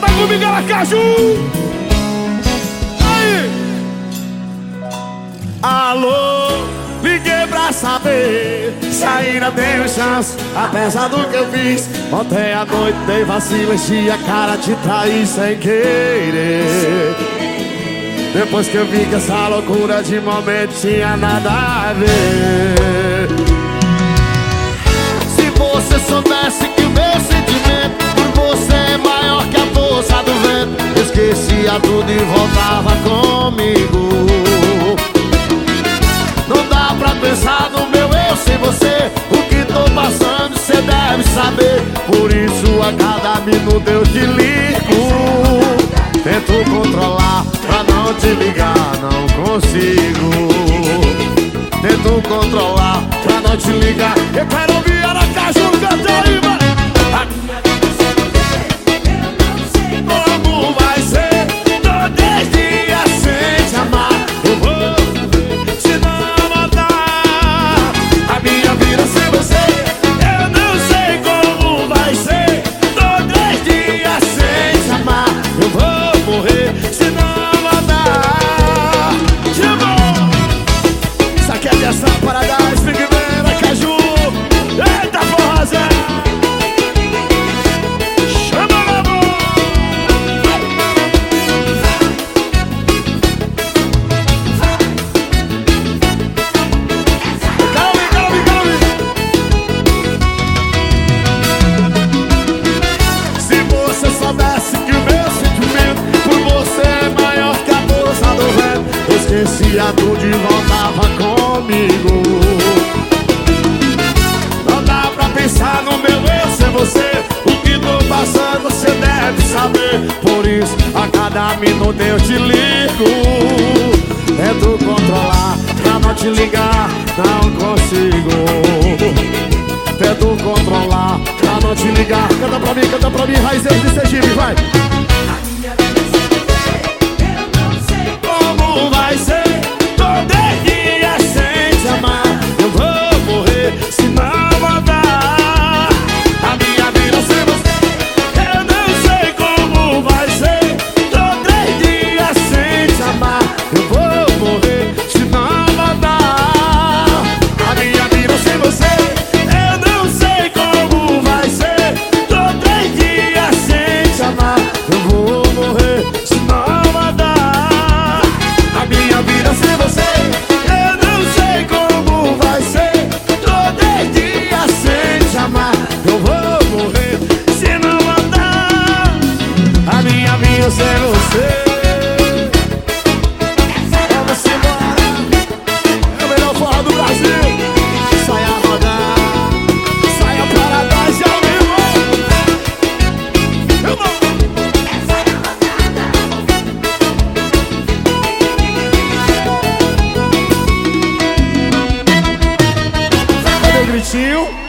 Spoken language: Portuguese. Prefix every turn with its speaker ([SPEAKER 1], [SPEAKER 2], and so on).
[SPEAKER 1] Canta comigo, Aracaju! Aí! Alô, liguei pra saber se ainda tenho chance Apesar do que eu fiz Ontem à noite dei vacilo, enchi a cara, te traí sem querer Depois que eu vi que essa loucura de momento tinha nada a ver Tudo e voltava comigo. Pensar no meu eu sem você. O que tô passando cê deve saber. Por isso a cada minuto eu te ligo. Tento controlar pra não te ligar, não consigo. Tento controlar pra não te ligar. Eu quero ouvir Aracaju cantar aí, tudo e voltava comigo. Não dá pra pensar no meu eu sem você. O que tô passando você deve saber. Por isso a cada minuto eu te ligo. Tento controlar pra não te ligar, não consigo. Tento controlar pra não te ligar. Canta pra mim, canta pra mim, raizeiros de Sergipe, vai! Brasil.